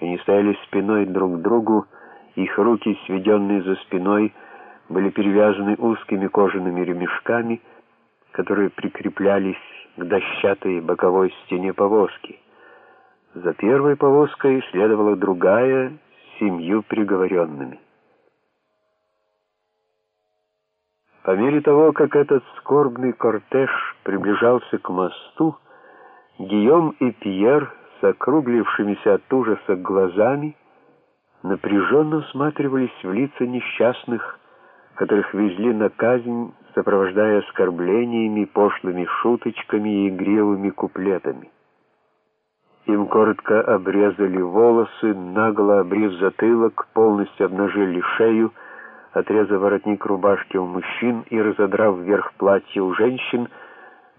Они стояли спиной друг к другу, их руки, сведенные за спиной, были перевязаны узкими кожаными ремешками, которые прикреплялись к дощатой боковой стене повозки. За первой повозкой следовала другая с семью приговоренными. По мере того, как этот скорбный кортеж приближался к мосту, Гийом и Пьер с округлившимися от ужаса глазами напряженно всматривались в лица несчастных, которых везли на казнь, сопровождая оскорблениями, пошлыми шуточками и игривыми куплетами. Им коротко обрезали волосы, нагло обрив затылок, полностью обнажили шею, отрезав воротник рубашки у мужчин и разодрав вверх платья у женщин,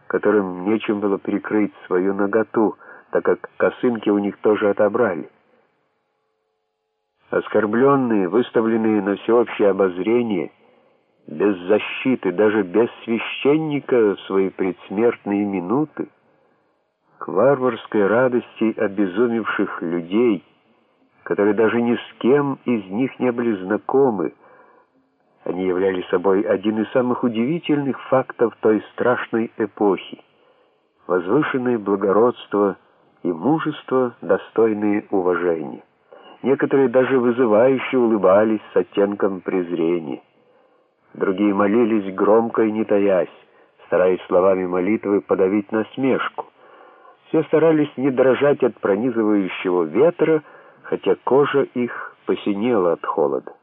которым нечем было прикрыть свою наготу, так как косынки у них тоже отобрали. Оскорбленные, выставленные на всеобщее обозрение, без защиты, даже без священника в свои предсмертные минуты, к варварской радости обезумевших людей, которые даже ни с кем из них не были знакомы, они являли собой один из самых удивительных фактов той страшной эпохи. Возвышенное благородство и мужество, достойные уважения. Некоторые даже вызывающе улыбались с оттенком презрения. Другие молились громко и не таясь, стараясь словами молитвы подавить насмешку. Все старались не дрожать от пронизывающего ветра, хотя кожа их посинела от холода.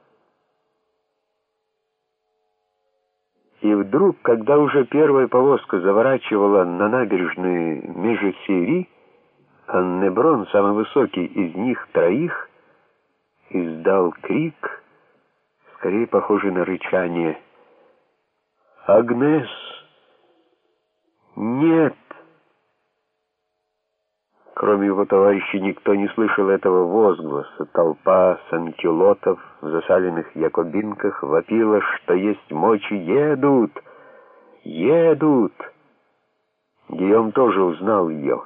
И вдруг, когда уже первая повозка заворачивала на набережную Межесири, Аннеброн, самый высокий из них троих, издал крик, скорее похожий на рычание. «Агнес! Нет!» Кроме его товарищей никто не слышал этого возгласа. Толпа санкелотов в засаленных якобинках вопила, что есть мочи. «Едут! Едут!» Гийом тоже узнал ее.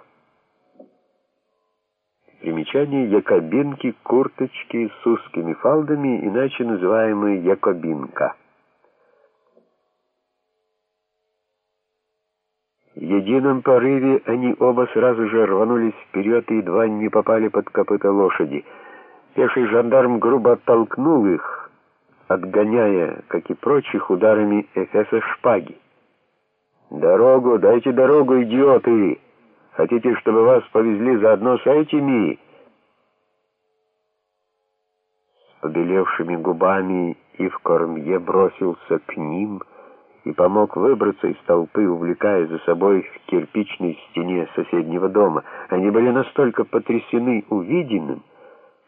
Примечание якобинки курточки с узкими фалдами, иначе называемые якобинка. В едином порыве они оба сразу же рванулись вперед и едва не попали под копыта лошади. Пеший жандарм грубо оттолкнул их, отгоняя, как и прочих, ударами эфеса шпаги. «Дорогу, дайте дорогу, идиоты! Хотите, чтобы вас повезли заодно с этими?» С побелевшими губами и в кормье бросился к ним — и помог выбраться из толпы, увлекая за собой в кирпичной стене соседнего дома. Они были настолько потрясены увиденным,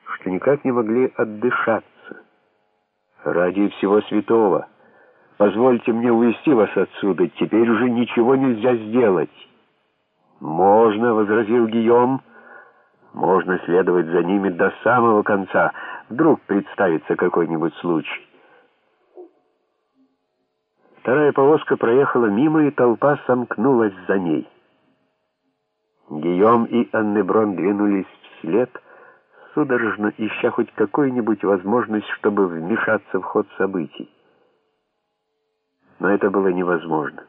что никак не могли отдышаться. «Ради всего святого, позвольте мне увести вас отсюда, теперь уже ничего нельзя сделать». «Можно», — возразил Гийом, — «можно следовать за ними до самого конца, вдруг представится какой-нибудь случай». Вторая повозка проехала мимо, и толпа сомкнулась за ней. Гийом и Аннеброн двинулись вслед, судорожно ища хоть какую-нибудь возможность, чтобы вмешаться в ход событий. Но это было невозможно.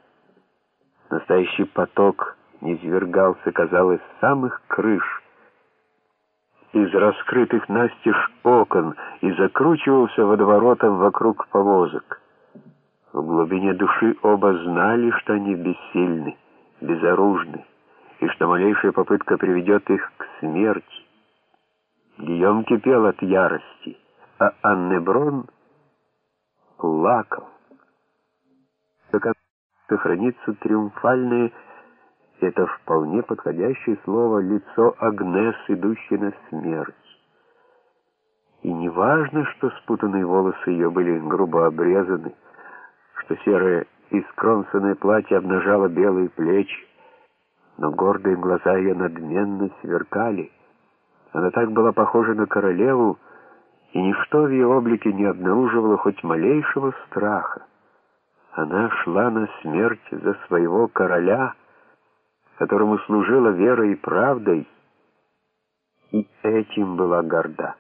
Настоящий поток низвергался, казалось, с самых крыш, из раскрытых настежь окон и закручивался водоворотом вокруг повозок. В глубине души оба знали, что они бессильны, безоружны, и что малейшая попытка приведет их к смерти. Гийом кипел от ярости, а Аннеброн плакал. Как сохранится триумфальное, это вполне подходящее слово, лицо Агнес, идущей на смерть. И не важно, что спутанные волосы ее были грубо обрезаны, что серое искромсанное платье обнажало белые плечи, но гордые глаза ее надменно сверкали. Она так была похожа на королеву, и ничто в ее облике не обнаруживало хоть малейшего страха. Она шла на смерть за своего короля, которому служила верой и правдой, и этим была горда.